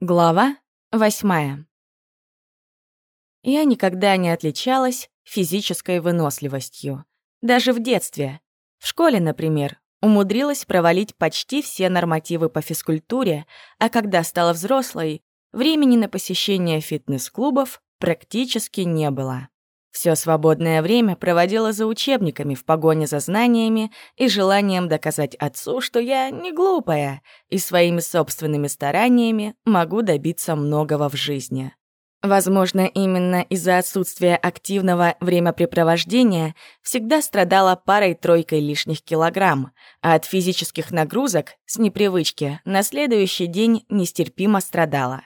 Глава восьмая. Я никогда не отличалась физической выносливостью. Даже в детстве. В школе, например, умудрилась провалить почти все нормативы по физкультуре, а когда стала взрослой, времени на посещение фитнес-клубов практически не было. Все свободное время проводила за учебниками в погоне за знаниями и желанием доказать отцу, что я не глупая и своими собственными стараниями могу добиться многого в жизни. Возможно, именно из-за отсутствия активного времяпрепровождения всегда страдала парой-тройкой лишних килограмм, а от физических нагрузок с непривычки на следующий день нестерпимо страдала.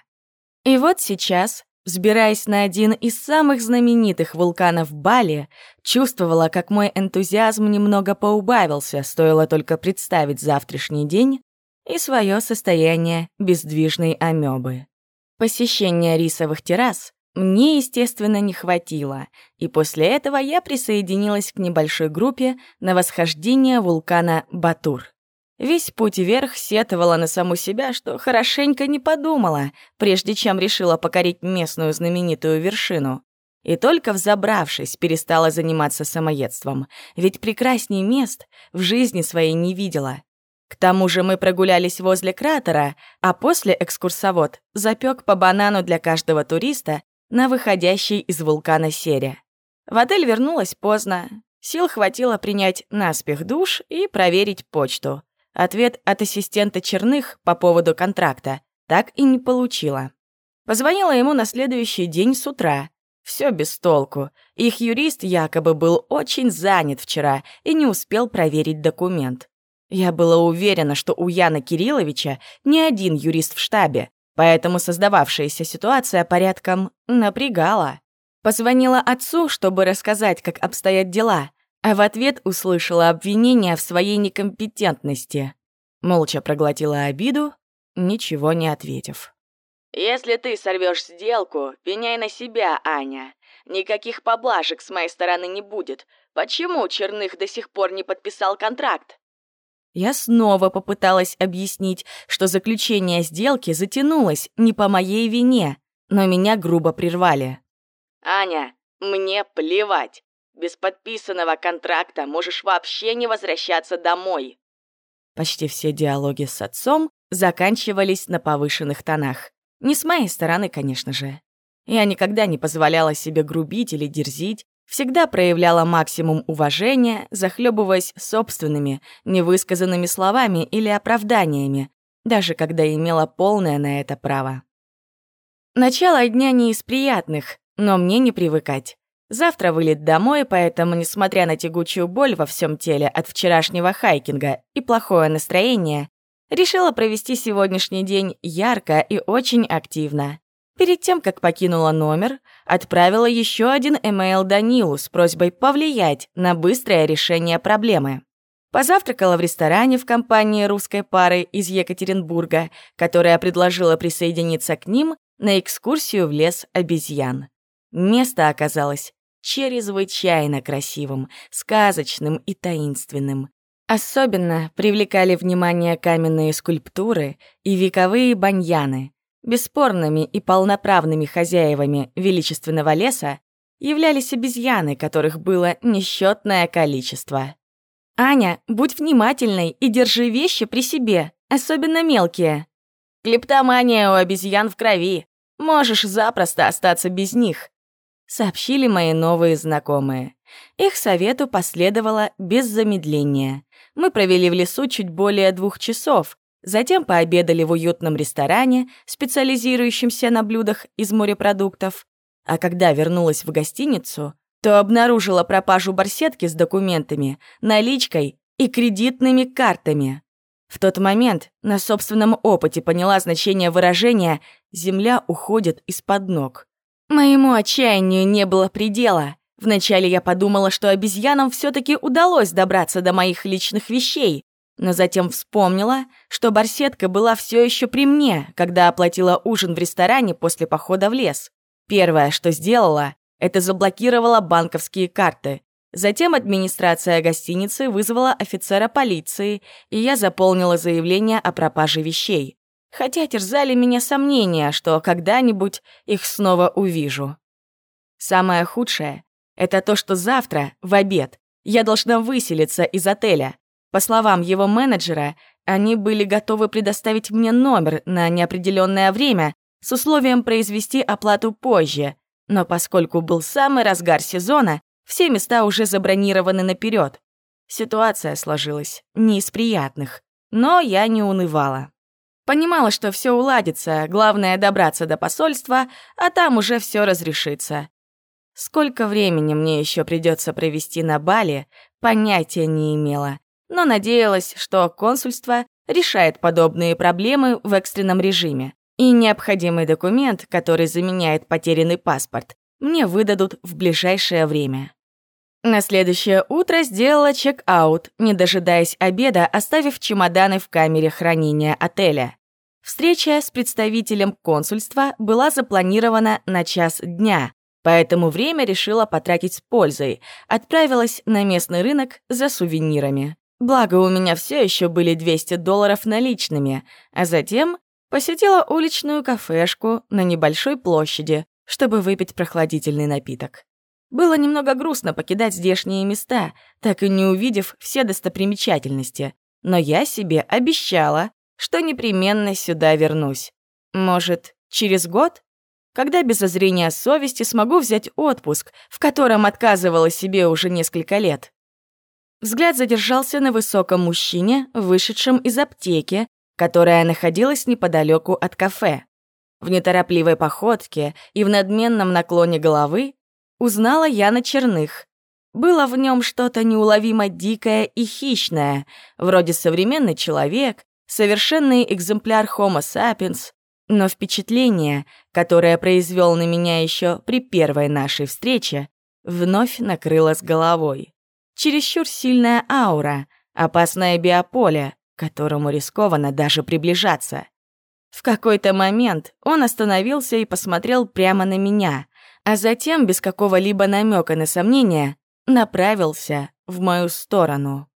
И вот сейчас, Взбираясь на один из самых знаменитых вулканов Бали, чувствовала, как мой энтузиазм немного поубавился, стоило только представить завтрашний день и свое состояние бездвижной амебы. Посещения рисовых террас мне, естественно, не хватило, и после этого я присоединилась к небольшой группе на восхождение вулкана Батур. Весь путь вверх сетовала на саму себя, что хорошенько не подумала, прежде чем решила покорить местную знаменитую вершину. И только взобравшись, перестала заниматься самоедством, ведь прекрасней мест в жизни своей не видела. К тому же мы прогулялись возле кратера, а после экскурсовод запек по банану для каждого туриста на выходящей из вулкана сере. В отель вернулась поздно. Сил хватило принять наспех душ и проверить почту. Ответ от ассистента Черных по поводу контракта так и не получила. Позвонила ему на следующий день с утра. Все без толку. Их юрист якобы был очень занят вчера и не успел проверить документ. Я была уверена, что у Яна Кирилловича не один юрист в штабе, поэтому создававшаяся ситуация порядком напрягала. Позвонила отцу, чтобы рассказать, как обстоят дела, а в ответ услышала обвинение в своей некомпетентности. Молча проглотила обиду, ничего не ответив. «Если ты сорвешь сделку, пеняй на себя, Аня. Никаких поблажек с моей стороны не будет. Почему Черных до сих пор не подписал контракт?» Я снова попыталась объяснить, что заключение сделки затянулось не по моей вине, но меня грубо прервали. «Аня, мне плевать. Без подписанного контракта можешь вообще не возвращаться домой. Почти все диалоги с отцом заканчивались на повышенных тонах. Не с моей стороны, конечно же. Я никогда не позволяла себе грубить или дерзить, всегда проявляла максимум уважения, захлебываясь собственными, невысказанными словами или оправданиями, даже когда имела полное на это право. Начало дня не из приятных, но мне не привыкать. Завтра вылет домой, поэтому, несмотря на тягучую боль во всем теле от вчерашнего хайкинга и плохое настроение, решила провести сегодняшний день ярко и очень активно. Перед тем, как покинула номер, отправила еще один эмейл Данилу с просьбой повлиять на быстрое решение проблемы. Позавтракала в ресторане в компании русской пары из Екатеринбурга, которая предложила присоединиться к ним на экскурсию в лес обезьян. Место оказалось чрезвычайно красивым, сказочным и таинственным. Особенно привлекали внимание каменные скульптуры и вековые баньяны. Бесспорными и полноправными хозяевами величественного леса являлись обезьяны, которых было несчетное количество. «Аня, будь внимательной и держи вещи при себе, особенно мелкие. Клептомания у обезьян в крови. Можешь запросто остаться без них сообщили мои новые знакомые. Их совету последовало без замедления. Мы провели в лесу чуть более двух часов, затем пообедали в уютном ресторане, специализирующемся на блюдах из морепродуктов. А когда вернулась в гостиницу, то обнаружила пропажу барсетки с документами, наличкой и кредитными картами. В тот момент на собственном опыте поняла значение выражения «земля уходит из-под ног». Моему отчаянию не было предела. Вначале я подумала, что обезьянам все-таки удалось добраться до моих личных вещей, но затем вспомнила, что барсетка была все еще при мне, когда оплатила ужин в ресторане после похода в лес. Первое, что сделала, это заблокировала банковские карты. Затем администрация гостиницы вызвала офицера полиции, и я заполнила заявление о пропаже вещей. Хотя терзали меня сомнения, что когда-нибудь их снова увижу. Самое худшее — это то, что завтра, в обед, я должна выселиться из отеля. По словам его менеджера, они были готовы предоставить мне номер на неопределенное время с условием произвести оплату позже, но поскольку был самый разгар сезона, все места уже забронированы наперед. Ситуация сложилась не из приятных, но я не унывала. Понимала, что все уладится, главное добраться до посольства, а там уже все разрешится. Сколько времени мне еще придется провести на Бали, понятия не имела, но надеялась, что консульство решает подобные проблемы в экстренном режиме, и необходимый документ, который заменяет потерянный паспорт, мне выдадут в ближайшее время. На следующее утро сделала чек-аут, не дожидаясь обеда, оставив чемоданы в камере хранения отеля. Встреча с представителем консульства была запланирована на час дня, поэтому время решила потратить с пользой. Отправилась на местный рынок за сувенирами. Благо, у меня все еще были 200 долларов наличными, а затем посетила уличную кафешку на небольшой площади, чтобы выпить прохладительный напиток. Было немного грустно покидать здешние места, так и не увидев все достопримечательности, но я себе обещала, что непременно сюда вернусь. Может, через год? Когда без озрения совести смогу взять отпуск, в котором отказывала себе уже несколько лет. Взгляд задержался на высоком мужчине, вышедшем из аптеки, которая находилась неподалеку от кафе. В неторопливой походке и в надменном наклоне головы узнала Яна Черных. Было в нем что-то неуловимо дикое и хищное, вроде современный человек, совершенный экземпляр Homo sapiens, но впечатление, которое произвел на меня еще при первой нашей встрече, вновь накрыло с головой. Чересчур сильная аура, опасное биополе, которому рискованно даже приближаться. В какой-то момент он остановился и посмотрел прямо на меня, а затем, без какого-либо намека на сомнение, направился в мою сторону.